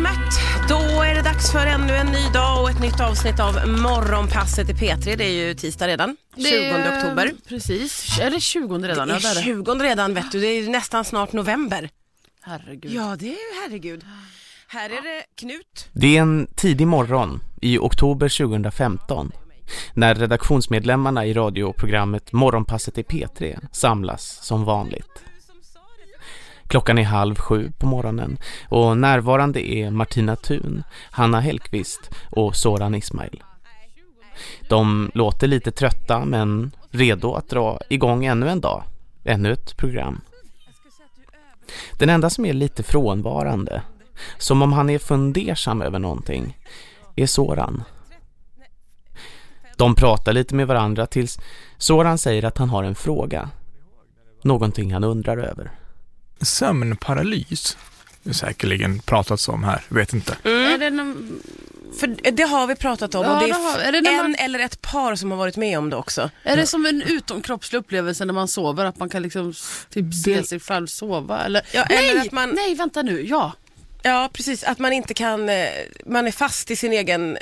Välmött! Då är det dags för ännu en ny dag och ett nytt avsnitt av Morgonpasset i P3. Det är ju tisdag redan, 20 Det- oktober. Precis, är det 20 redan? Det är är det. 20 redan vet du, det är nästan snart november. Herregud. Ja, det är ju herregud. Här är det Knut. Det är en tidig morgon i oktober 2015 när redaktionsmedlemmarna i radioprogrammet Morgonpasset i P3 samlas som vanligt. Klockan är halv sju på morgonen och närvarande är Martina Thun, Hanna Hellqvist och Soran Ismail. De låter lite trötta men redo att dra igång ännu en dag, ännu ett program. Den enda som är lite frånvarande som om han är fundersam över någonting, är Soran. De pratar lite med varandra tills Soran säger att han har en fråga. Någonting han undrar över. Sömnparalys. Det säkerligen pratats om här, vet inte. Är det någon, För det har vi pratat om Ja, och det det är, har- är det när en man- eller ett par som har varit med om det också. är det som en utomkroppslig upplevelse när man sover? Att man kan liksom typ se Det- sig själv sova? Eller, Ja, nej, eller att man- nej, vänta nu. Ja. Ja, precis. Att man inte kan, eh, man är fast i sin egen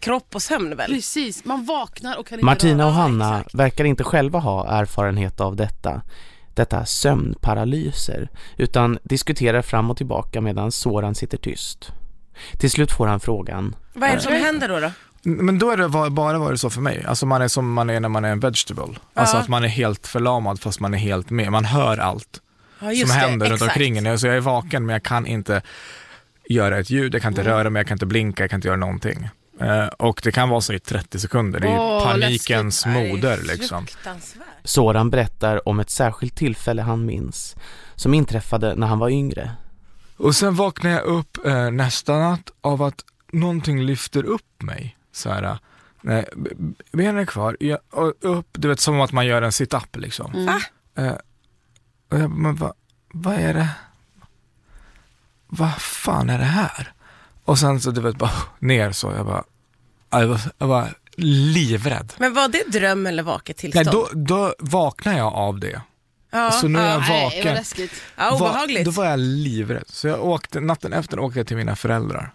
kropp och sömn väl? Precis, man vaknar och kan inte Martina röra och. Hanna exakt. verkar inte själva ha erfarenhet av detta, detta sömnparalyser, utan diskuterar fram och tillbaka medan Soran sitter tyst. Till slut får han frågan. Vad är det som händer då? då? Men då är det bara varit så för mig. Alltså man är som man är när man är en vegetable. Alltså Ja. att man är helt förlamad fast man är helt med. Man hör allt Ja, som det, händer runt exakt. omkring en. Alltså jag är vaken men jag kan inte göra ett ljud, jag kan inte Mm. röra mig, jag kan inte blinka, jag kan inte göra någonting. Eh, och det kan vara så i 30 sekunder. Det är Åh, panikens Nej, är moder liksom. Soran berättar om ett särskilt tillfälle han minns, som inträffade när han var yngre. Och sen vaknar jag upp eh, nästa natt av att någonting lyfter upp mig. Så här, nej, b- b- benen är kvar, jag, och upp, du vet som att man gör en sit-up liksom. Mm. Va? Eh, och jag, men vad vad är det? Vad fan är det här? Och sen så du vet bara ner så, jag bara, jag var, jag var livrädd. Men var det dröm eller vaket Nej, tillstånd? då, då vaknar jag av det. ja. så nu är jag Nej, vaken. läskigt. ja, Va- obehagligt. Då var jag livrädd. Så jag åkte, natten efter åkte jag till mina föräldrar.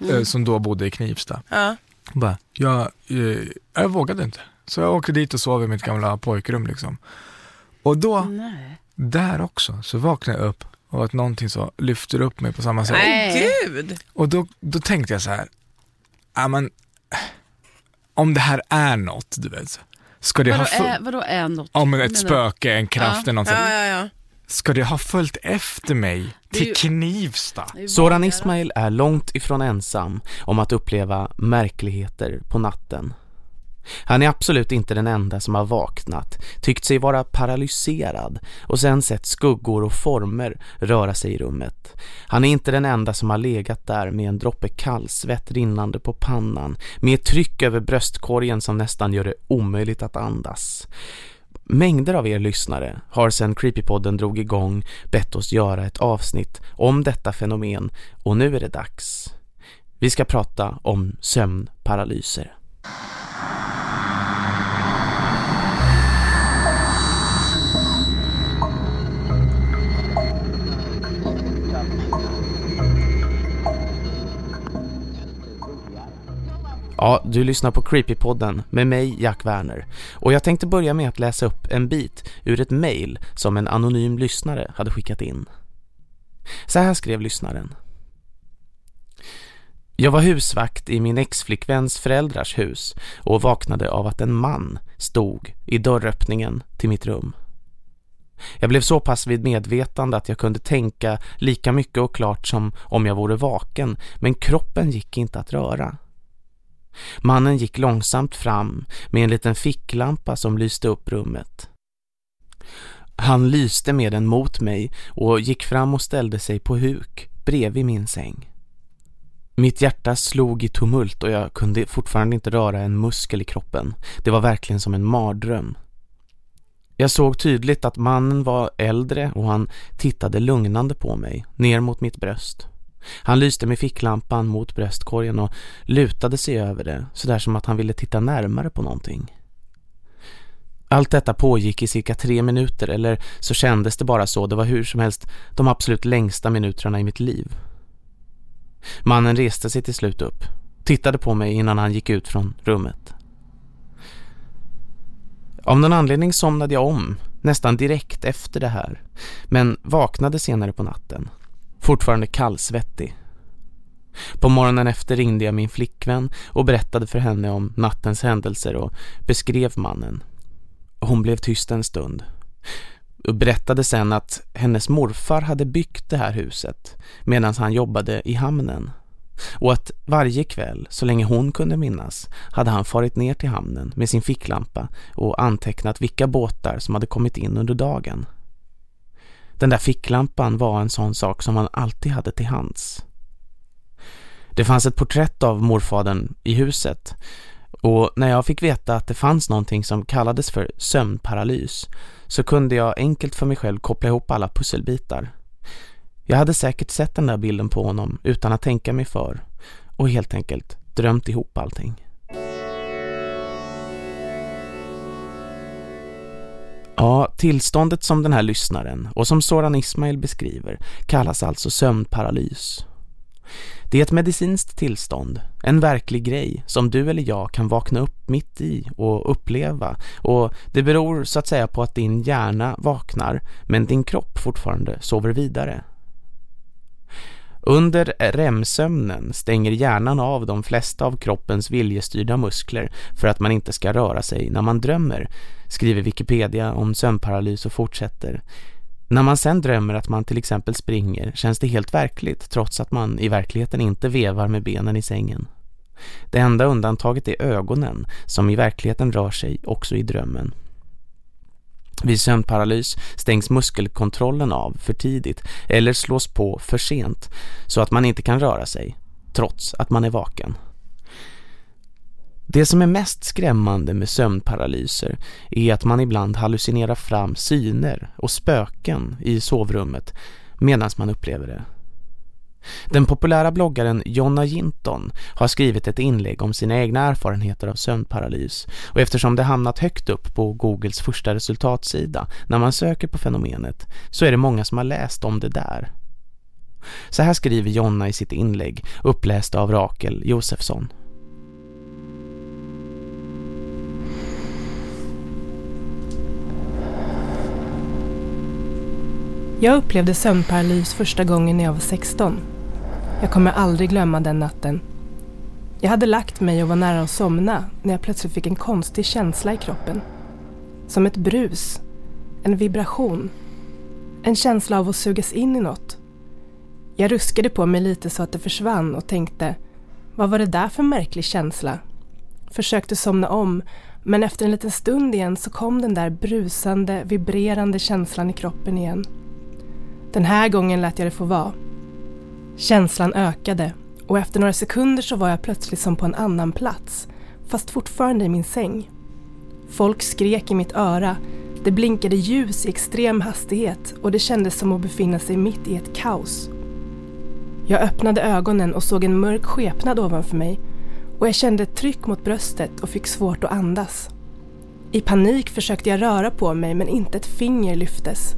Mm. eh, Som då bodde i Knivsta. ja. Bara, jag, eh, jag vågade inte. Så jag åkte dit och sov i mitt gamla pojkrum liksom. Och då, Nej. där också, så vaknade jag upp och att någonting så lyfter upp mig på samma sätt. Nej, Nej. gud. Och då, då tänkte jag så här, ja men, om det här är något, du vet. Ska det Vadå, ha är, vadå är något? om Vad ett menar spöke, en kraft Ja. eller något sånt. Ja, ja, ja. Ska det ha följt efter mig till ju- Knivsta? Soran. Ismail är långt ifrån ensam om att uppleva märkligheter på natten. Han är absolut inte den enda som har vaknat, tyckt sig vara paralyserad och sen sett skuggor och former röra sig i rummet. Han är inte den enda som har legat där med en droppe kallsvett rinnande på pannan, med ett tryck över bröstkorgen som nästan gör det omöjligt att andas. Mängder av er lyssnare har sedan Creepypodden drog igång bett oss göra ett avsnitt om detta fenomen och nu är det dags. Vi ska prata om sömnparalyser. Ja, du lyssnar på Creepypodden med mig, Jack Werner. Och jag tänkte börja med att läsa upp en bit ur ett mejl som en anonym lyssnare hade skickat in. Så här skrev lyssnaren. Jag var husvakt i min exflickväns föräldrars hus och vaknade av att en man stod i dörröppningen till mitt rum. Jag blev så pass vid medvetande att jag kunde tänka lika mycket och klart som om jag vore vaken, men kroppen gick inte att röra. Mannen gick långsamt fram med en liten ficklampa som lyste upp rummet. Han lyste med den mot mig och gick fram och ställde sig på huk bredvid min säng. Mitt hjärta slog i tumult och jag kunde fortfarande inte röra en muskel i kroppen. Det var verkligen som en mardröm. Jag såg tydligt att mannen var äldre och han tittade lugnande på mig, ner mot mitt bröst. Han lyste med ficklampan mot bröstkorgen och lutade sig över det, sådär som att han ville titta närmare på någonting. Allt detta pågick i cirka tre minuter, eller så kändes det bara så. Det var hur som helst de absolut längsta minuterna i mitt liv. Mannen reste sig till slut upp, tittade på mig innan han gick ut från rummet. Av någon anledning somnade jag om, nästan direkt efter det här, men vaknade senare på natten, fortfarande kallsvettig. På morgonen efter ringde jag min flickvän och berättade för henne om nattens händelser och beskrev mannen. Hon blev tyst en stund och berättade sen att hennes morfar hade byggt det här huset medan han jobbade i hamnen. Och att varje kväll, så länge hon kunde minnas, hade han farit ner till hamnen med sin ficklampa och antecknat vilka båtar som hade kommit in under dagen. Den där ficklampan var en sån sak som han alltid hade till hands. Det fanns ett porträtt av morfadern i huset och när jag fick veta att det fanns någonting som kallades för sömnparalys så kunde jag enkelt för mig själv koppla ihop alla pusselbitar. Jag hade säkert sett den där bilden på honom utan att tänka mig för och helt enkelt drömt ihop allting. Ja, tillståndet som den här lyssnaren och som Soran Ismail beskriver kallas alltså sömnparalys. Det är ett medicinskt tillstånd, en verklig grej som du eller jag kan vakna upp mitt i och uppleva och det beror så att säga på att din hjärna vaknar men din kropp fortfarande sover vidare. Under REM-sömnen stänger hjärnan av de flesta av kroppens viljestyrda muskler för att man inte ska röra sig när man drömmer, skriver Wikipedia om sömnparalys och fortsätter. När man sen drömmer att man till exempel springer känns det helt verkligt trots att man i verkligheten inte vevar med benen i sängen. Det enda undantaget är ögonen som i verkligheten rör sig också i drömmen. Vid sömnparalys stängs muskelkontrollen av för tidigt eller slås på för sent så att man inte kan röra sig trots att man är vaken. Det som är mest skrämmande med sömnparalyser är att man ibland hallucinerar fram syner och spöken i sovrummet medan man upplever det. Den populära bloggaren Jonna Jinton har skrivit ett inlägg om sina egna erfarenheter av sömnparalys och eftersom det hamnat högt upp på Googles första resultatsida när man söker på fenomenet så är det många som har läst om det där. Så här skriver Jonna i sitt inlägg uppläst av Rakel Josefsson. Jag upplevde sömnparalys första gången när jag var 16. Jag kommer aldrig glömma den natten. Jag hade lagt mig och var nära att somna när jag plötsligt fick en konstig känsla i kroppen. Som ett brus, en vibration, en känsla av att sugas in i något. Jag ruskade på mig lite så att det försvann och tänkte, vad var det där för märklig känsla? Försökte somna om, men efter en liten stund igen så kom den där brusande, vibrerande känslan i kroppen igen. Den här gången lät jag det få vara. Känslan ökade och efter några sekunder så var jag plötsligt som på en annan plats, fast fortfarande i min säng. Folk skrek i mitt öra, det blinkade ljus i extrem hastighet och det kändes som att befinna sig mitt i ett kaos. Jag öppnade ögonen och såg en mörk skepnad ovanför mig och jag kände ett tryck mot bröstet och fick svårt att andas. I panik försökte jag röra på mig men inte ett finger lyftes.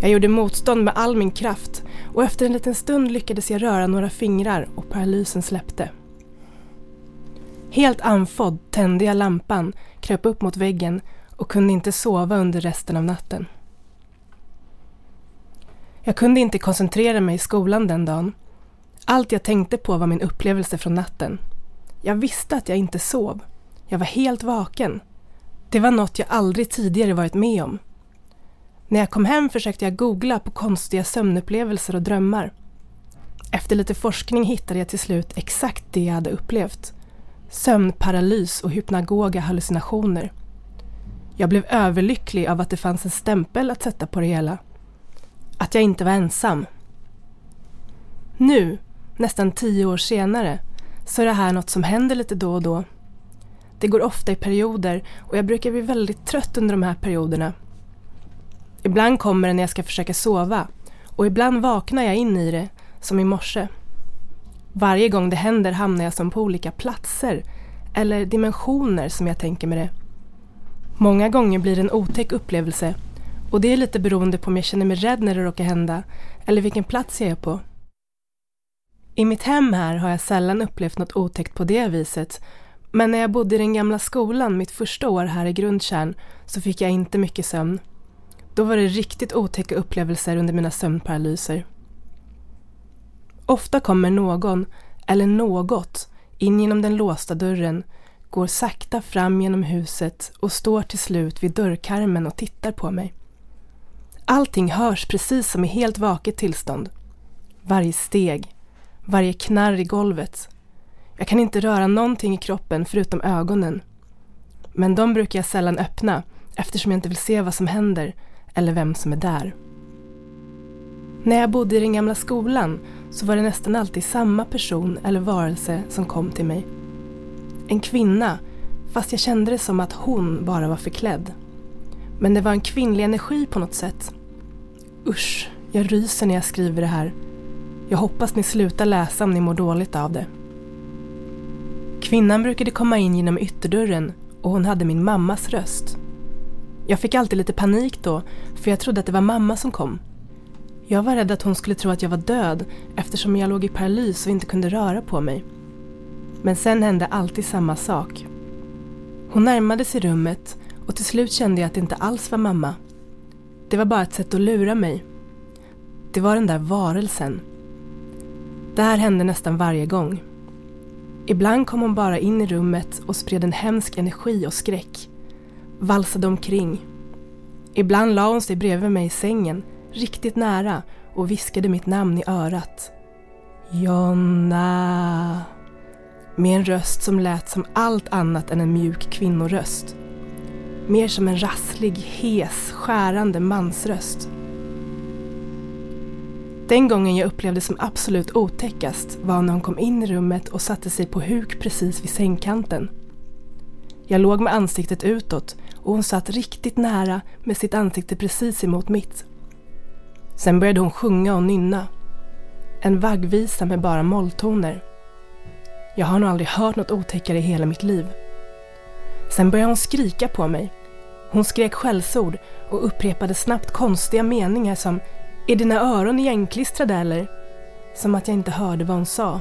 Jag gjorde motstånd med all min kraft och efter en liten stund lyckades jag röra några fingrar och paralysen släppte. Helt anfodd tände jag lampan, kröp upp mot väggen och kunde inte sova under resten av natten. Jag kunde inte koncentrera mig i skolan den dagen. Allt jag tänkte på var min upplevelse från natten. Jag visste att jag inte sov. Jag var helt vaken. Det var något jag aldrig tidigare varit med om. När jag kom hem försökte jag googla på konstiga sömnupplevelser och drömmar. Efter lite forskning hittade jag till slut exakt det jag hade upplevt. Sömnparalys och hypnagoga hallucinationer. Jag blev överlycklig av att det fanns en stämpel att sätta på det hela. Att jag inte var ensam. Nu, nästan tio år senare, så är det här något som händer lite då och då. Det går ofta i perioder och jag brukar bli väldigt trött under de här perioderna Ibland kommer det när jag ska försöka sova och ibland vaknar jag in i det, som i morse. Varje gång det händer hamnar jag som på olika platser eller dimensioner som jag tänker med det. Många gånger blir det en otäck upplevelse och det är lite beroende på om jag känner mig rädd när det råkar hända eller vilken plats jag är på. I mitt hem här har jag sällan upplevt något otäckt på det viset. Men när jag bodde i den gamla skolan mitt första år här i Grundkärn så fick jag inte mycket sömn. Då var det riktigt otäcka upplevelser under mina sömnparalyser. Ofta kommer någon, eller något, in genom den låsta dörren, går sakta fram genom huset och står till slut vid dörrkarmen och tittar på mig. Allting hörs precis som i helt vaket tillstånd. Varje steg, varje knarr i golvet. Jag kan inte röra någonting i kroppen förutom ögonen. Men de brukar jag sällan öppna eftersom jag inte vill se vad som händer eller vem som är där. När jag bodde i den gamla skolan så var det nästan alltid samma person eller varelse som kom till mig. En kvinna, fast jag kände det som att hon bara var förklädd. Men det var en kvinnlig energi på något sätt. Usch, jag ryser när jag skriver det här. Jag hoppas ni slutar läsa om ni mår dåligt av det. Kvinnan brukade komma in genom ytterdörren och hon hade min mammas röst. Jag fick alltid lite panik då, för jag trodde att det var mamma som kom. Jag var rädd att hon skulle tro att jag var död eftersom jag låg i paralys och inte kunde röra på mig. Men sen hände alltid samma sak. Hon närmade sig rummet och till slut kände jag att det inte alls var mamma. Det var bara ett sätt att lura mig. Det var den där varelsen. Det här hände nästan varje gång. Ibland kom hon bara in i rummet och spred en hemsk energi och skräck. Valsade omkring. Ibland la hon sig bredvid mig i sängen, riktigt nära och viskade mitt namn i örat. Jonna. Med en röst som lät som allt annat än en mjuk kvinnoröst. Mer som en rasslig, hes, skärande mansröst. Den gången jag upplevde som absolut otäckast var när hon kom in i rummet och satte sig på huk precis vid sängkanten. Jag låg med ansiktet utåt och hon satt riktigt nära med sitt ansikte precis emot mitt. Sen började hon sjunga och nynna. En vaggvisa med bara molltoner. Jag har nog aldrig hört något otäckare i hela mitt liv. Sen började hon skrika på mig. Hon skrek skällsord och upprepade snabbt konstiga meningar som är dina öron igenklistrade eller? Som att jag inte hörde vad hon sa.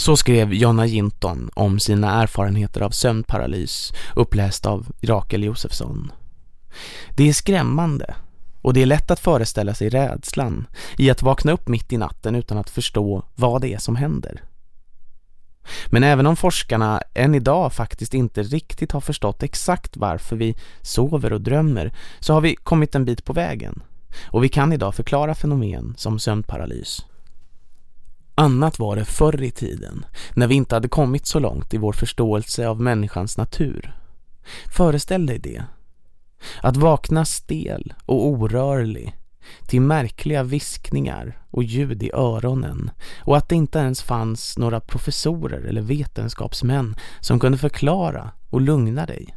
Så skrev Jonna Jinton om sina erfarenheter av sömnparalys uppläst av Rakel Josefsson. Det är skrämmande och det är lätt att föreställa sig rädslan i att vakna upp mitt i natten utan att förstå vad det är som händer. Men även om forskarna än idag faktiskt inte riktigt har förstått exakt varför vi sover och drömmer så har vi kommit en bit på vägen. Och vi kan idag förklara fenomen som sömnparalys. Annat var det förr i tiden, när vi inte hade kommit så långt i vår förståelse av människans natur. Föreställ dig det. Att vakna stel och orörlig till märkliga viskningar och ljud i öronen och att det inte ens fanns några professorer eller vetenskapsmän som kunde förklara och lugna dig.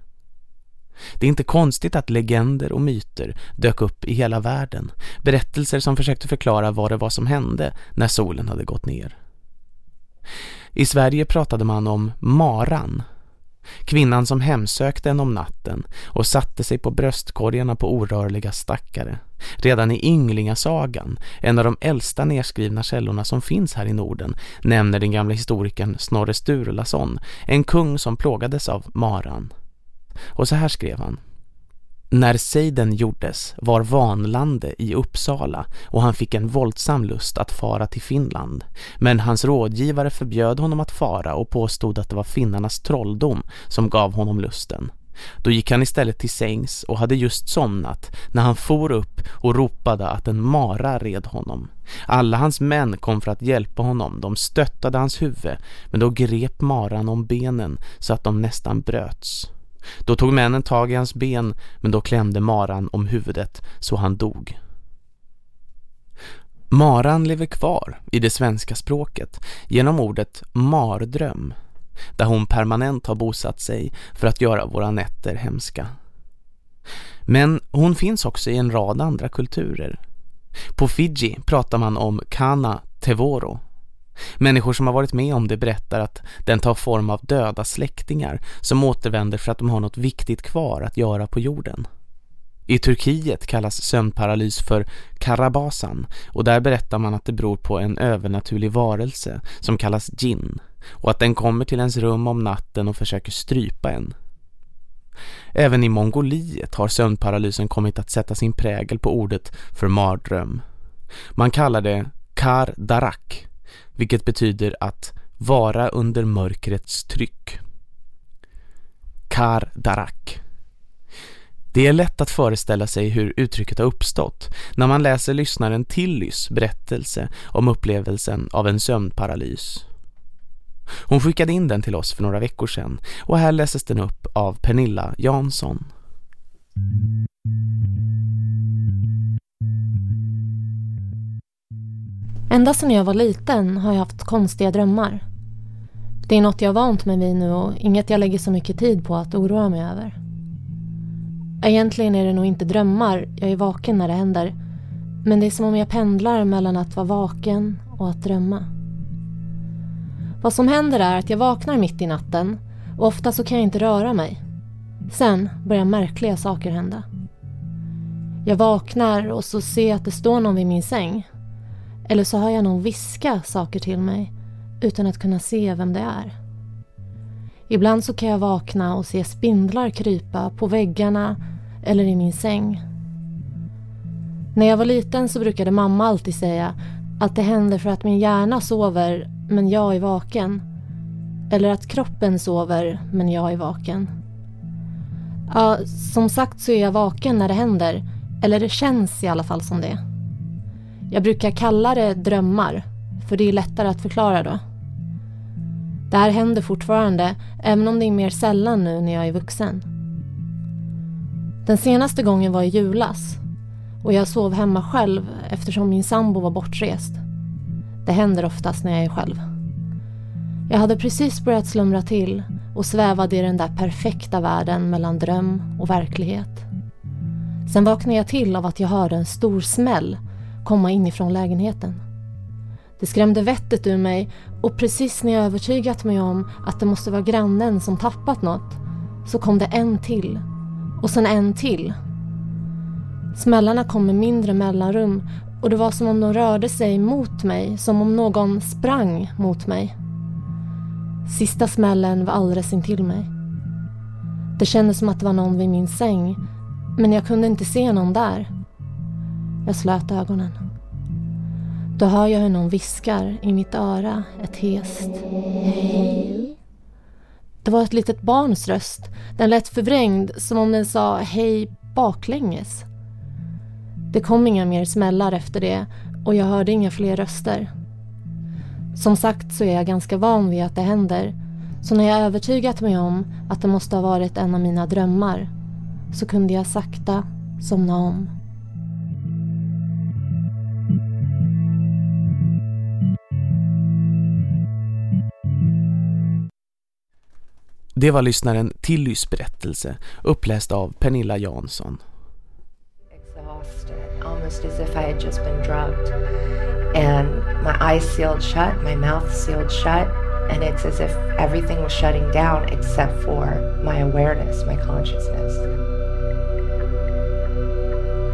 Det är inte konstigt att legender och myter dök upp i hela världen. Berättelser som försökte förklara vad det var som hände när solen hade gått ner. I Sverige pratade man om maran Kvinnan som hemsökte en om natten och satte sig på bröstkorgarna på orörliga stackare. Redan i Ynglingasagan, en av de äldsta nedskrivna källorna som finns här i Norden, nämner den gamla historikern Snorre Sturlason, en kung som plågades av maran. Och så här skrev han. När sejden gjordes var Vanlande i Uppsala och han fick en våldsam lust att fara till Finland. Men hans rådgivare förbjöd honom att fara och påstod att det var finnarnas trolldom som gav honom lusten. Då gick han istället till sängs och hade just somnat när han for upp och ropade att en mara red honom. Alla hans män kom för att hjälpa honom. De stöttade hans huvud men då grep maran om benen så att de nästan bröts. Då tog männen tag i hans ben men då klämde maran om huvudet så han dog. Maran lever kvar i det svenska språket genom ordet mardröm där hon permanent har bosatt sig för att göra våra nätter hemska. Men hon finns också i en rad andra kulturer. På Fiji pratar man om Kana Tevoro Människor som har varit med om det berättar att den tar form av döda släktingar som återvänder för att de har något viktigt kvar att göra på jorden. I Turkiet kallas sömnparalys för karabasan och där berättar man att det beror på en övernaturlig varelse som kallas djinn och att den kommer till ens rum om natten och försöker strypa en. Även i Mongoliet har sömnparalysen kommit att sätta sin prägel på ordet för mardröm. Man kallar det kar darak, vilket betyder att vara under mörkrets tryck. Kar darak. Det är lätt att föreställa sig hur uttrycket har uppstått när man läser lyssnaren Tillys berättelse om upplevelsen av en sömnparalys. Hon skickade in den till oss för några veckor sedan och här läses den upp av Pernilla Jansson. Ända sedan jag var liten har jag haft konstiga drömmar. Det är något jag vant mig vid nu och inget jag lägger så mycket tid på att oroa mig över. Egentligen är det nog inte drömmar, jag är vaken när det händer. Men det är som om jag pendlar mellan att vara vaken och att drömma. Vad som händer är att jag vaknar mitt i natten och ofta så kan jag inte röra mig. Sen börjar märkliga saker hända. Jag vaknar och så ser jag att det står någon vid min säng. Eller så hör jag någon viska saker till mig utan att kunna se vem det är. Ibland så kan jag vakna och se spindlar krypa på väggarna eller i min säng. När jag var liten så brukade mamma alltid säga att det händer för att min hjärna sover men jag är vaken. Eller att kroppen sover men jag är vaken. Ja, som sagt så är jag vaken när det händer. Eller det känns i alla fall som det. Jag brukar kalla det drömmar, för det är lättare att förklara då. Det här händer fortfarande, även om det är mer sällan nu när jag är vuxen. Den senaste gången var i julas och jag sov hemma själv eftersom min sambo var bortrest. Det händer oftast när jag är själv. Jag hade precis börjat slumra till och svävade i den där perfekta världen mellan dröm och verklighet. Sen vaknade jag till av att jag hörde en stor smäll komma inifrån lägenheten. Det skrämde vettet ur mig och precis när jag övertygat mig om att det måste vara grannen som tappat något så kom det en till och sen en till. Smällarna kom med mindre mellanrum och det var som om de rörde sig mot mig, som om någon sprang mot mig. Sista smällen var alldeles intill mig. Det kändes som att det var någon vid min säng, men jag kunde inte se någon där. Jag slöt ögonen. Då hör jag hur någon viskar i mitt öra ett hest hej. Det var ett litet barns röst. Den lät förvrängd som om den sa hej baklänges. Det kom inga mer smällar efter det och jag hörde inga fler röster. Som sagt så är jag ganska van vid att det händer så när jag övertygat mig om att det måste ha varit en av mina drömmar så kunde jag sakta somna om. Det var lyssnaren Tillys berättelse, uppläst av Pernilla Jansson. Exhausted, almost as if I had just been drugged. And my eyes sealed shut, my mouth sealed shut, and it's as if everything was shutting down except for my awareness, my consciousness.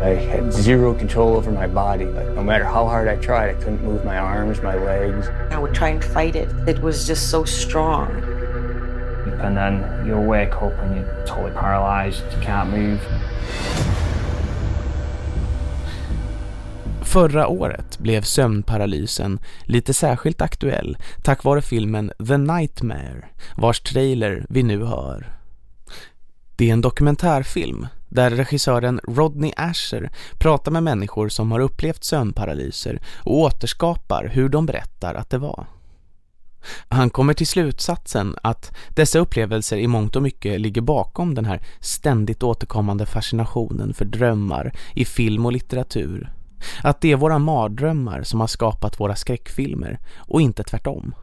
I had zero control over my body. Like no matter how hard I tried, I couldn't move my arms, my legs. I would try and fight it. It was just so strong. And then you'll wake up and you're totally paralyzed, you can't move. Förra året blev sömnparalysen lite särskilt aktuell tack vare filmen The Nightmare, vars trailer vi nu hör. Det är en dokumentärfilm där regissören Rodney Asher pratar med människor som har upplevt sömnparalyser och återskapar hur de berättar att det var. Han kommer till slutsatsen att dessa upplevelser i mångt och mycket ligger bakom den här ständigt återkommande fascinationen för drömmar i film och litteratur. Att det är våra mardrömmar som har skapat våra skräckfilmer och inte tvärtom.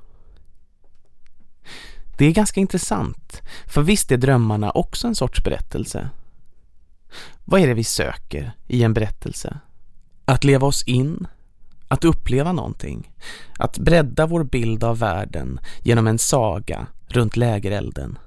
Det är ganska intressant, för visst är drömmarna också en sorts berättelse. Vad är det vi söker i en berättelse? Att leva oss in, att uppleva någonting, att bredda vår bild av världen genom en saga runt lägerelden.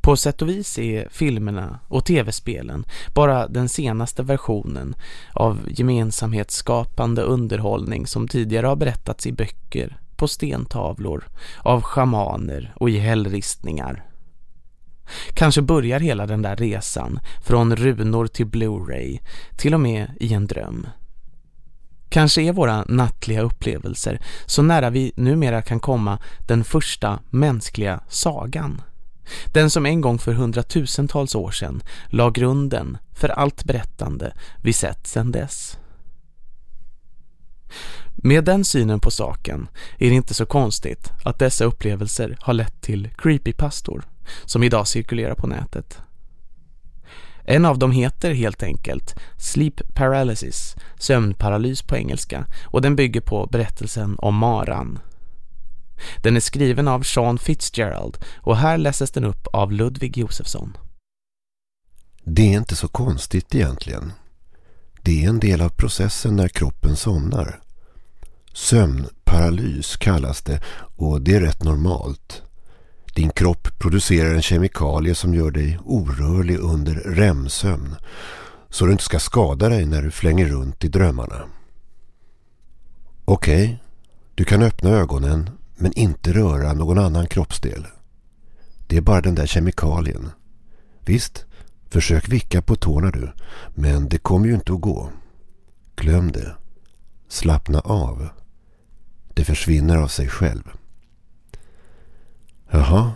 På sätt och vis är filmerna och tv-spelen bara den senaste versionen av gemensamhetsskapande underhållning som tidigare har berättats i böcker, på stentavlor, av schamaner och i hällristningar. Kanske börjar hela den där resan från runor till Blu-ray, till och med i en dröm. Kanske är våra nattliga upplevelser så nära vi numera kan komma den första mänskliga sagan. Den som en gång för hundratusentals år sedan la grunden för allt berättande vi sett sedan dess. Med den synen på saken är det inte så konstigt att dessa upplevelser har lett till creepypastor som idag cirkulerar på nätet. En av dem heter helt enkelt Sleep Paralysis, sömnparalys på engelska, och den bygger på berättelsen om Maran. Den är skriven av Sean Fitzgerald och här läses den upp av Ludvig Josefsson. Det är inte så konstigt egentligen. Det är en del av processen när kroppen somnar. Sömnparalys kallas det och det är rätt normalt. Din kropp producerar en kemikalie som gör dig orörlig under REM-sömn så du inte ska skada dig när du flänger runt i drömmarna. Okej, okay, du kan öppna ögonen men inte röra någon annan kroppsdel. Det är bara den där kemikalien. Visst, försök vicka på tårna du, men det kommer ju inte att gå. Glöm det. Slappna av. Det försvinner av sig själv. Jaha,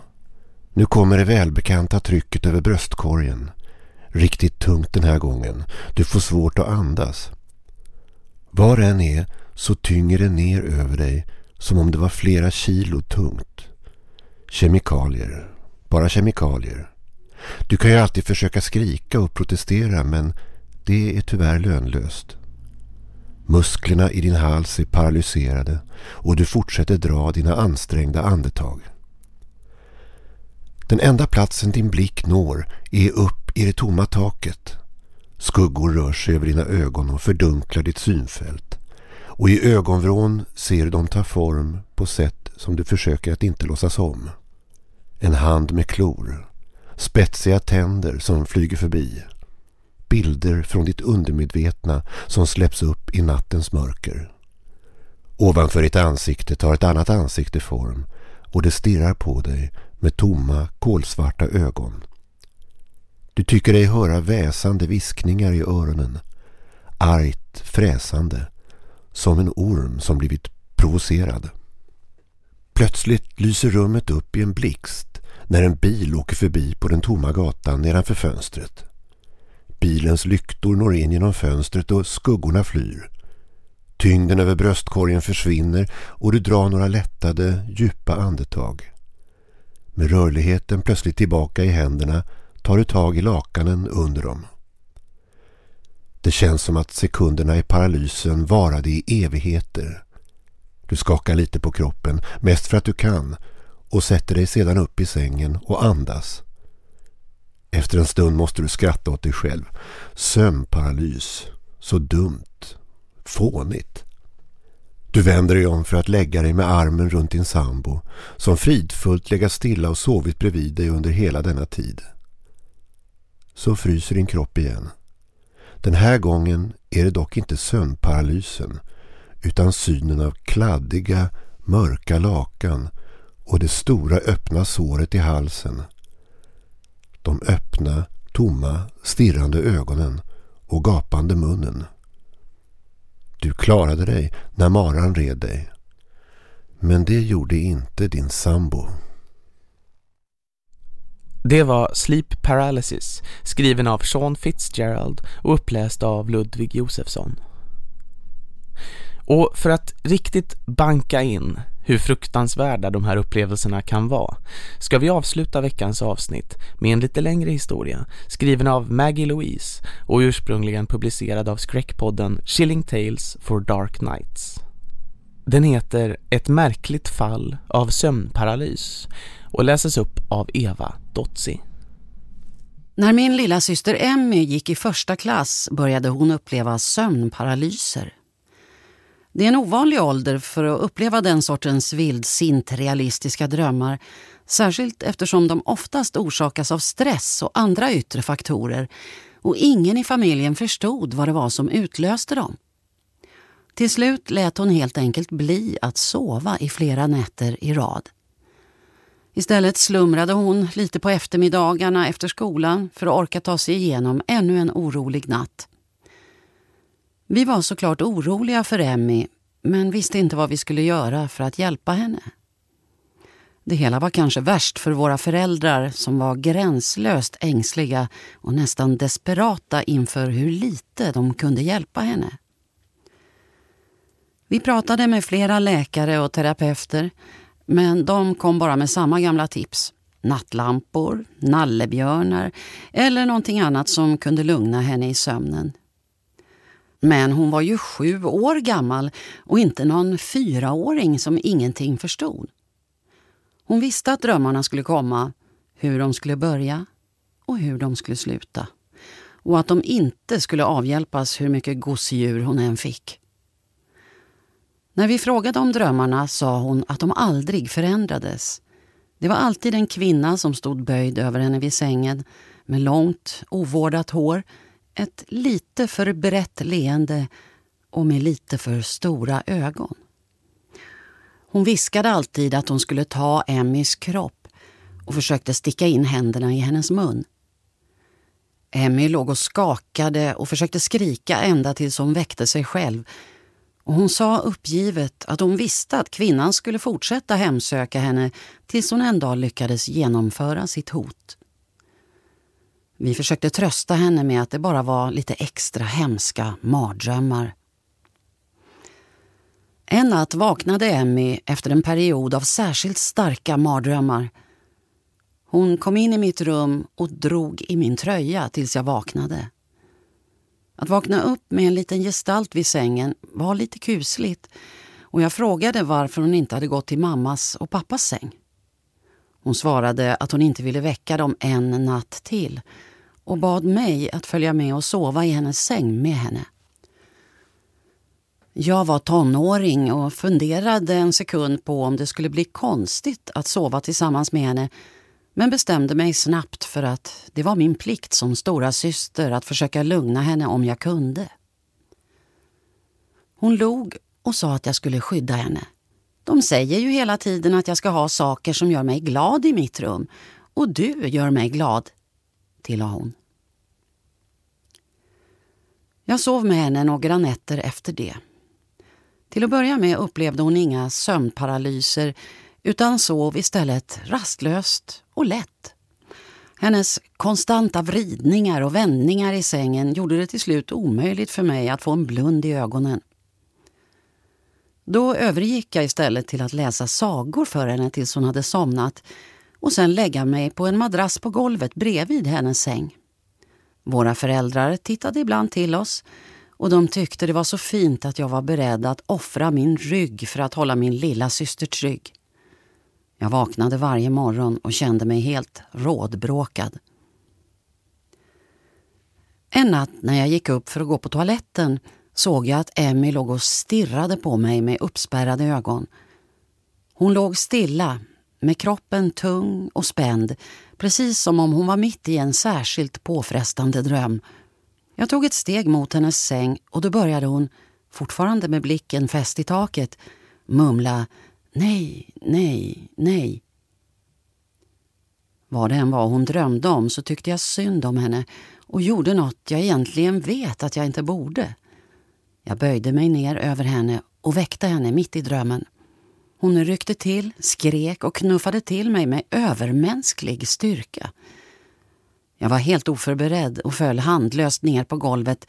nu kommer det välbekanta trycket över bröstkorgen. Riktigt tungt den här gången. Du får svårt att andas. Var än är så tynger det ner över dig som om det var flera kilo tungt. Kemikalier. Bara kemikalier. Du kan ju alltid försöka skrika och protestera men det är tyvärr lönlöst. Musklerna i din hals är paralyserade och du fortsätter dra dina ansträngda andetag. Den enda platsen din blick når är upp i det tomma taket. Skuggor rör sig över dina ögon och fördunklar ditt synfält. Och i ögonvrån ser du dem ta form på sätt som du försöker att inte låtsas om. En hand med klor. Spetsiga tänder som flyger förbi. Bilder från ditt undermedvetna som släpps upp i nattens mörker. Ovanför ditt ansikte tar ett annat ansikte form och det stirrar på dig med tomma, kolsvarta ögon. Du tycker dig höra väsande viskningar i öronen. Argt, fräsande. Som en orm som blivit provocerad. Plötsligt lyser rummet upp i en blixt när en bil åker förbi på den tomma gatan nedanför fönstret. Bilens lyktor når in genom fönstret och skuggorna flyr. Tyngden över bröstkorgen försvinner och du drar några lättade, djupa andetag. Med rörligheten plötsligt tillbaka i händerna tar du tag i lakanen under dem. Det känns som att sekunderna i paralysen varade i evigheter. Du skakar lite på kroppen, mest för att du kan, och sätter dig sedan upp i sängen och andas. Efter en stund måste du skratta åt dig själv. Sömnparalys. Så dumt. Fånigt. Du vänder dig om för att lägga dig med armen runt din sambo som fridfullt legat stilla och sovit bredvid dig under hela denna tid. Så fryser din kropp igen. Den här gången är det dock inte sömnparalysen utan synen av kladdiga, mörka lakan och det stora öppna såret i halsen. De öppna, tomma, stirrande ögonen och gapande munnen. Du klarade dig när maran red dig. Men det gjorde inte din sambo. Det var Sleep Paralysis, skriven av Sean Fitzgerald och uppläst av Ludvig Josefsson. Och för att riktigt banka in hur fruktansvärda de här upplevelserna kan vara ska vi avsluta veckans avsnitt med en lite längre historia skriven av Maggie Louise och ursprungligen publicerad av skräckpodden Chilling Tales for Dark Nights. Den heter Ett märkligt fall av sömnparalys och läses upp av Eva Dotzi. När min lilla syster Emmy gick i första klass började hon uppleva sömnparalyser. Det är en ovanlig ålder för att uppleva den sortens vildsint realistiska drömmar. Särskilt eftersom de oftast orsakas av stress och andra yttre faktorer och ingen i familjen förstod vad det var som utlöste dem. Till slut lät hon helt enkelt bli att sova i flera nätter i rad. Istället slumrade hon lite på eftermiddagarna efter skolan för att orka ta sig igenom ännu en orolig natt. Vi var såklart oroliga för Emmy men visste inte vad vi skulle göra för att hjälpa henne. Det hela var kanske värst för våra föräldrar som var gränslöst ängsliga och nästan desperata inför hur lite de kunde hjälpa henne. Vi pratade med flera läkare och terapeuter men de kom bara med samma gamla tips. Nattlampor, nallebjörnar eller någonting annat som kunde lugna henne i sömnen. Men hon var ju sju år gammal och inte någon fyraåring som ingenting förstod. Hon visste att drömmarna skulle komma, hur de skulle börja och hur de skulle sluta. Och att de inte skulle avhjälpas hur mycket gosedjur hon än fick. När vi frågade om drömmarna sa hon att de aldrig förändrades. Det var alltid en kvinna som stod böjd över henne vid sängen med långt, ovårdat hår, ett lite för brett leende och med lite för stora ögon. Hon viskade alltid att hon skulle ta Emmys kropp och försökte sticka in händerna i hennes mun. Emmy låg och skakade och försökte skrika ända tills hon väckte sig själv och hon sa uppgivet att hon visste att kvinnan skulle fortsätta hemsöka henne tills hon en dag lyckades genomföra sitt hot. Vi försökte trösta henne med att det bara var lite extra hemska mardrömmar. En natt vaknade Emmy efter en period av särskilt starka mardrömmar. Hon kom in i mitt rum och drog i min tröja tills jag vaknade. Att vakna upp med en liten gestalt vid sängen var lite kusligt och jag frågade varför hon inte hade gått till mammas och pappas säng. Hon svarade att hon inte ville väcka dem en natt till och bad mig att följa med och sova i hennes säng med henne. Jag var tonåring och funderade en sekund på om det skulle bli konstigt att sova tillsammans med henne men bestämde mig snabbt för att det var min plikt som stora syster att försöka lugna henne om jag kunde. Hon log och sa att jag skulle skydda henne. De säger ju hela tiden att jag ska ha saker som gör mig glad i mitt rum. Och du gör mig glad, tillade hon. Jag sov med henne några nätter efter det. Till att börja med upplevde hon inga sömnparalyser utan sov istället rastlöst och lätt. Hennes konstanta vridningar och vändningar i sängen gjorde det till slut omöjligt för mig att få en blund i ögonen. Då övergick jag istället till att läsa sagor för henne tills hon hade somnat och sen lägga mig på en madrass på golvet bredvid hennes säng. Våra föräldrar tittade ibland till oss och de tyckte det var så fint att jag var beredd att offra min rygg för att hålla min lilla syster trygg. Jag vaknade varje morgon och kände mig helt rådbråkad. En natt när jag gick upp för att gå på toaletten såg jag att Emmy låg och stirrade på mig med uppspärrade ögon. Hon låg stilla, med kroppen tung och spänd, precis som om hon var mitt i en särskilt påfrestande dröm. Jag tog ett steg mot hennes säng och då började hon, fortfarande med blicken fäst i taket, mumla Nej, nej, nej. Vad det än var hon drömde om så tyckte jag synd om henne och gjorde något jag egentligen vet att jag inte borde. Jag böjde mig ner över henne och väckte henne mitt i drömmen. Hon ryckte till, skrek och knuffade till mig med övermänsklig styrka. Jag var helt oförberedd och föll handlöst ner på golvet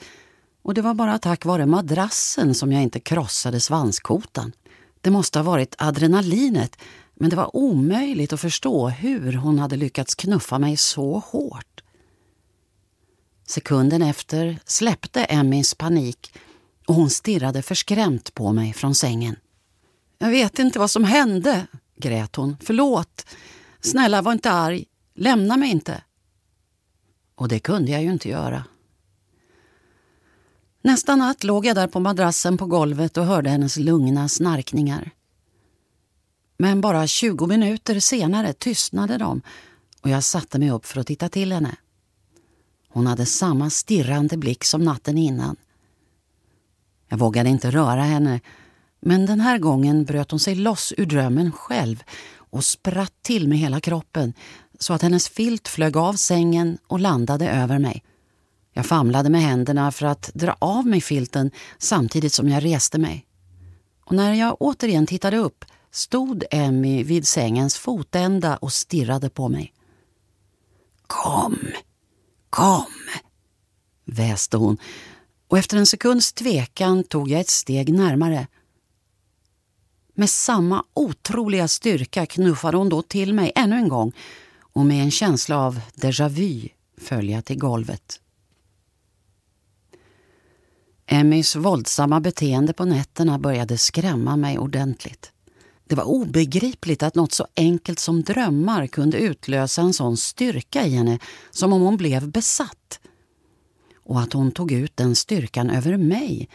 och det var bara tack vare madrassen som jag inte krossade svanskotan. Det måste ha varit adrenalinet, men det var omöjligt att förstå hur hon hade lyckats knuffa mig så hårt. Sekunden efter släppte Emmys panik och hon stirrade förskrämt på mig från sängen. Jag vet inte vad som hände, grät hon. Förlåt. Snälla, var inte arg. Lämna mig inte. Och det kunde jag ju inte göra. Nästa natt låg jag där på madrassen på golvet och hörde hennes lugna snarkningar. Men bara 20 minuter senare tystnade de och jag satte mig upp för att titta till henne. Hon hade samma stirrande blick som natten innan. Jag vågade inte röra henne men den här gången bröt hon sig loss ur drömmen själv och spratt till med hela kroppen så att hennes filt flög av sängen och landade över mig. Jag famlade med händerna för att dra av mig filten samtidigt som jag reste mig. Och när jag återigen tittade upp stod Emmy vid sängens fotända och stirrade på mig. Kom, kom, väste hon och efter en sekunds tvekan tog jag ett steg närmare. Med samma otroliga styrka knuffade hon då till mig ännu en gång och med en känsla av déjà vu föll jag till golvet. Emmys våldsamma beteende på nätterna började skrämma mig ordentligt. Det var obegripligt att något så enkelt som drömmar kunde utlösa en sån styrka i henne som om hon blev besatt. Och att hon tog ut den styrkan över mig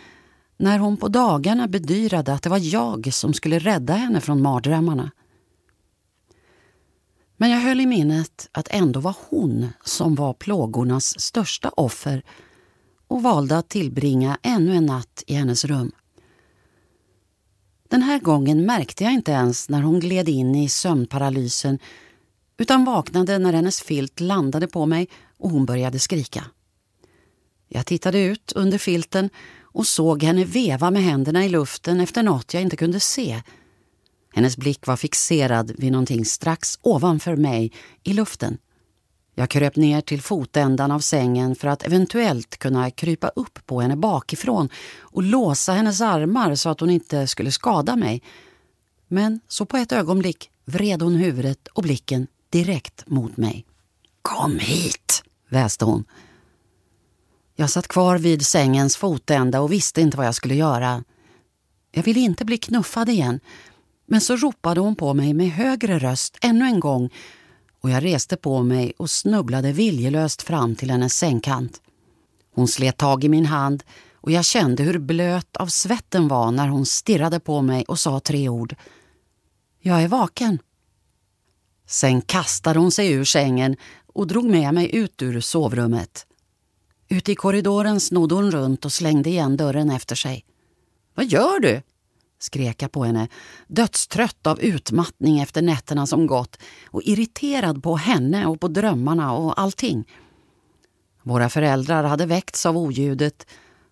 när hon på dagarna bedyrade att det var jag som skulle rädda henne från mardrömmarna. Men jag höll i minnet att ändå var hon som var plågornas största offer och valde att tillbringa ännu en natt i hennes rum. Den här gången märkte jag inte ens när hon gled in i sömnparalysen utan vaknade när hennes filt landade på mig och hon började skrika. Jag tittade ut under filten och såg henne veva med händerna i luften efter något jag inte kunde se. Hennes blick var fixerad vid någonting strax ovanför mig i luften. Jag kröp ner till fotändan av sängen för att eventuellt kunna krypa upp på henne bakifrån och låsa hennes armar så att hon inte skulle skada mig. Men så på ett ögonblick vred hon huvudet och blicken direkt mot mig. Kom hit, väste hon. Jag satt kvar vid sängens fotända och visste inte vad jag skulle göra. Jag ville inte bli knuffad igen, men så ropade hon på mig med högre röst ännu en gång och jag reste på mig och snubblade viljelöst fram till hennes sängkant. Hon slet tag i min hand och jag kände hur blöt av svetten var när hon stirrade på mig och sa tre ord. Jag är vaken. Sen kastade hon sig ur sängen och drog med mig ut ur sovrummet. Ute i korridoren snodde hon runt och slängde igen dörren efter sig. Vad gör du? skrek jag på henne, dödstrött av utmattning efter nätterna som gått och irriterad på henne och på drömmarna och allting. Våra föräldrar hade väckts av oljudet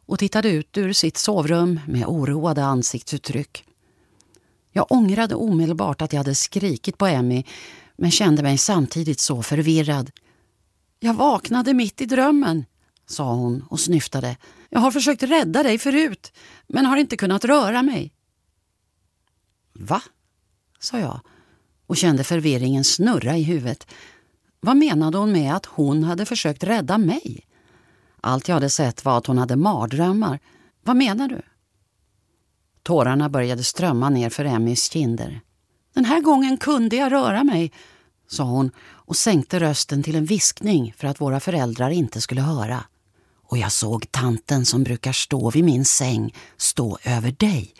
och tittade ut ur sitt sovrum med oroade ansiktsuttryck. Jag ångrade omedelbart att jag hade skrikit på Emmy men kände mig samtidigt så förvirrad. Jag vaknade mitt i drömmen, sa hon och snyftade. Jag har försökt rädda dig förut men har inte kunnat röra mig. Va? sa jag och kände förvirringen snurra i huvudet. Vad menade hon med att hon hade försökt rädda mig? Allt jag hade sett var att hon hade mardrömmar. Vad menar du? Tårarna började strömma ner för Emmys kinder. Den här gången kunde jag röra mig, sa hon och sänkte rösten till en viskning för att våra föräldrar inte skulle höra. Och jag såg tanten som brukar stå vid min säng stå över dig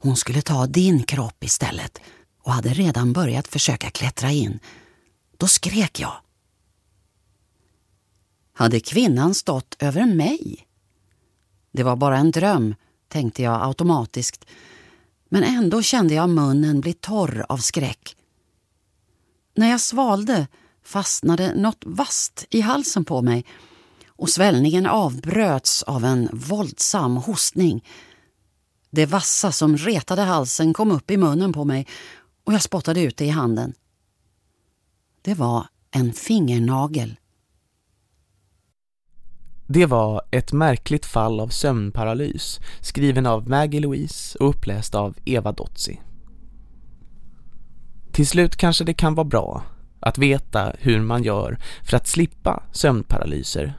hon skulle ta din kropp istället och hade redan börjat försöka klättra in. Då skrek jag. Hade kvinnan stått över mig? Det var bara en dröm, tänkte jag automatiskt. Men ändå kände jag munnen bli torr av skräck. När jag svalde fastnade något vasst i halsen på mig och svällningen avbröts av en våldsam hostning det vassa som retade halsen kom upp i munnen på mig och jag spottade ut det i handen. Det var en fingernagel. Det var ett märkligt fall av sömnparalys skriven av Maggie Louise och uppläst av Eva Dotzi. Till slut kanske det kan vara bra att veta hur man gör för att slippa sömnparalyser.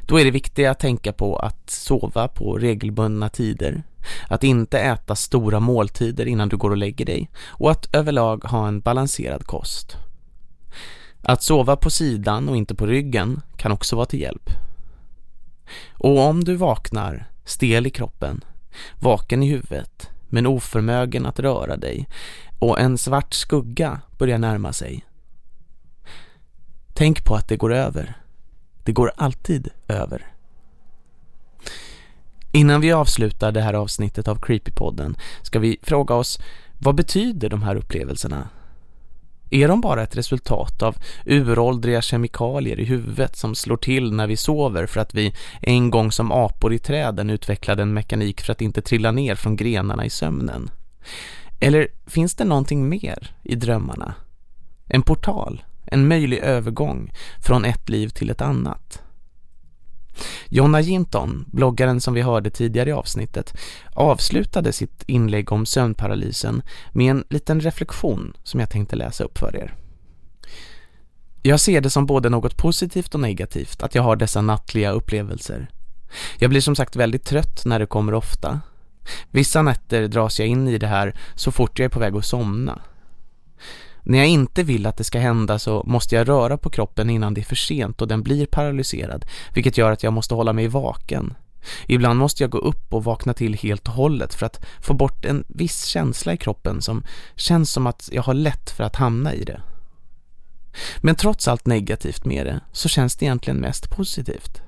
Då är det viktigt att tänka på att sova på regelbundna tider, att inte äta stora måltider innan du går och lägger dig och att överlag ha en balanserad kost. Att sova på sidan och inte på ryggen kan också vara till hjälp. Och om du vaknar, stel i kroppen, vaken i huvudet, men oförmögen att röra dig och en svart skugga börjar närma sig. Tänk på att det går över. Det går alltid över. Innan vi avslutar det här avsnittet av Creepypodden ska vi fråga oss vad betyder de här upplevelserna? Är de bara ett resultat av uråldriga kemikalier i huvudet som slår till när vi sover för att vi en gång som apor i träden utvecklade en mekanik för att inte trilla ner från grenarna i sömnen? Eller finns det någonting mer i drömmarna? En portal, en möjlig övergång från ett liv till ett annat. Jonna Jinton, bloggaren som vi hörde tidigare i avsnittet, avslutade sitt inlägg om sömnparalysen med en liten reflektion som jag tänkte läsa upp för er. Jag ser det som både något positivt och negativt att jag har dessa nattliga upplevelser. Jag blir som sagt väldigt trött när det kommer ofta. Vissa nätter dras jag in i det här så fort jag är på väg att somna. När jag inte vill att det ska hända så måste jag röra på kroppen innan det är för sent och den blir paralyserad, vilket gör att jag måste hålla mig vaken. Ibland måste jag gå upp och vakna till helt och hållet för att få bort en viss känsla i kroppen som känns som att jag har lätt för att hamna i det. Men trots allt negativt med det så känns det egentligen mest positivt.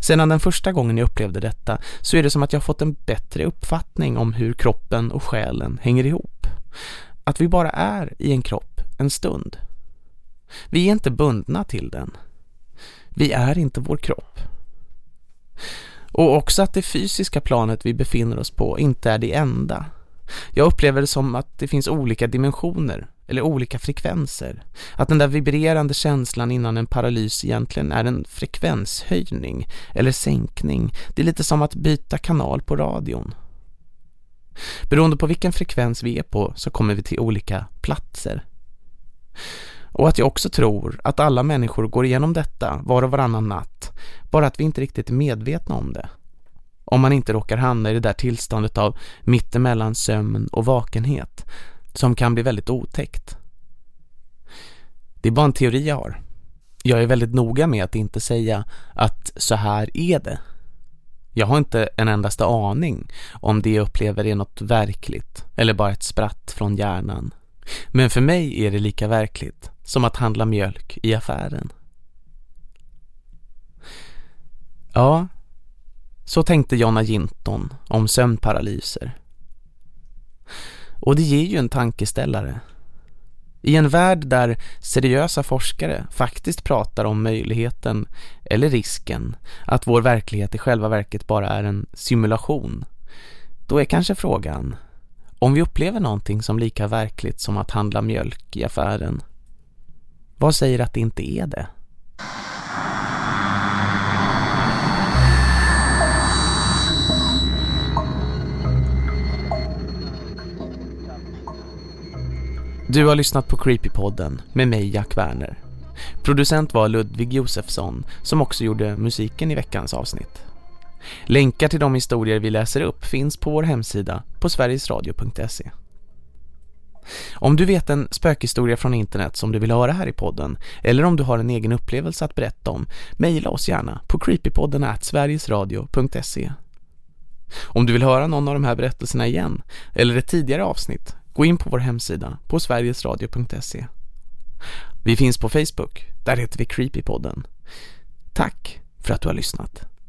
Sedan den första gången jag upplevde detta så är det som att jag fått en bättre uppfattning om hur kroppen och själen hänger ihop. Att vi bara är i en kropp en stund. Vi är inte bundna till den. Vi är inte vår kropp. Och också att det fysiska planet vi befinner oss på inte är det enda. Jag upplever det som att det finns olika dimensioner eller olika frekvenser. Att den där vibrerande känslan innan en paralys egentligen är en frekvenshöjning eller sänkning. Det är lite som att byta kanal på radion. Beroende på vilken frekvens vi är på så kommer vi till olika platser. Och att jag också tror att alla människor går igenom detta var och varannan natt, bara att vi inte riktigt är medvetna om det. Om man inte råkar hamna i det där tillståndet av mittemellan sömn och vakenhet, som kan bli väldigt otäckt. Det är bara en teori jag har. Jag är väldigt noga med att inte säga att så här är det. Jag har inte en endaste aning om det jag upplever är något verkligt eller bara ett spratt från hjärnan. Men för mig är det lika verkligt som att handla mjölk i affären. Ja, så tänkte Jonna Jinton om sömnparalyser. Och det ger ju en tankeställare. I en värld där seriösa forskare faktiskt pratar om möjligheten eller risken att vår verklighet i själva verket bara är en simulation, då är kanske frågan om vi upplever någonting som lika verkligt som att handla mjölk i affären. Vad säger att det inte är det? Du har lyssnat på Creepypodden med mig Jack Werner. Producent var Ludvig Josefsson som också gjorde musiken i veckans avsnitt. Länkar till de historier vi läser upp finns på vår hemsida på sverigesradio.se. Om du vet en spökhistoria från internet som du vill höra här i podden eller om du har en egen upplevelse att berätta om, mejla oss gärna på creepypodden at sverigesradio.se. Om du vill höra någon av de här berättelserna igen eller ett tidigare avsnitt Gå in på vår hemsida på sverigesradio.se. Vi finns på Facebook, där heter vi Creepypodden. Tack för att du har lyssnat.